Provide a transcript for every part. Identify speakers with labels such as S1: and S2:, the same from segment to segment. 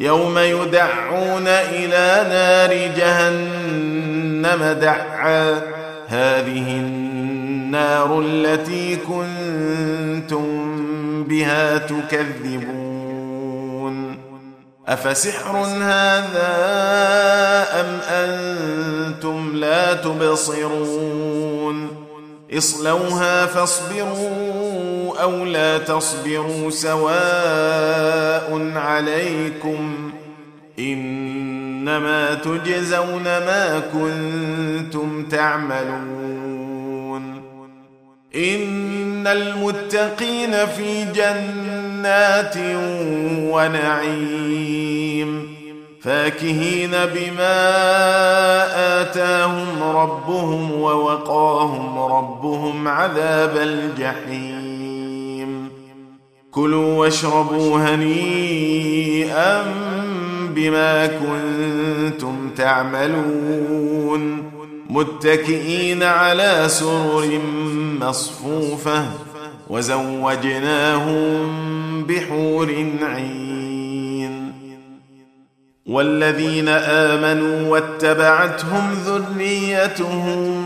S1: يوم يدعون إلى نار جهنم دعا. هذه النار التي كنتم بها تكذبون. أفسحر هذا أم أنتم لا تبصرون؟ اصلوها أو لا تصبروا سواء عليكم إنما تجزون ما كنتم تعملون. إن المتقين في جنات ونعيم. فاكهين بما آتاهم ربهم ووقاهم ربهم عذاب الجحيم. كلوا واشربوا هنيئا بما كنتم تعملون. متكئين على سرر مصفوفة وزوجناهم بحور عين. والذين آمنوا واتبعتهم ذريتهم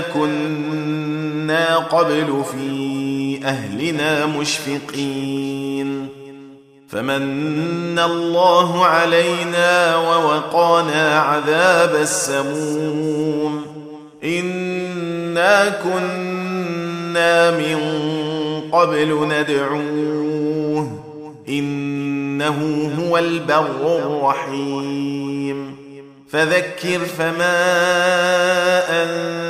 S1: كنا قبل في أهلنا مشفقين. فمن الله علينا ووقانا عذاب السموم. إنا كنا من قبل ندعوه. إنه هو البر الرحيم. فذكر فما انت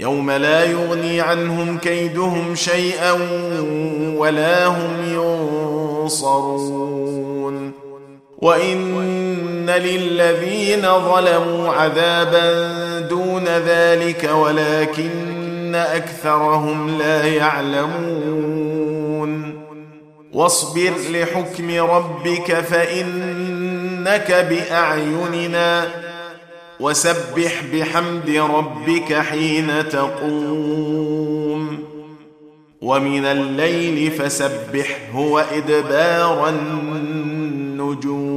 S1: يوم لا يغني عنهم كيدهم شيئا ولا هم ينصرون. وإن للذين ظلموا عذابا دون ذلك ولكن أكثرهم لا يعلمون. واصبر لحكم ربك فإنك بأعيننا. وسبح بحمد ربك حين تقوم. ومن الليل فسبحه وإدبار النجوم.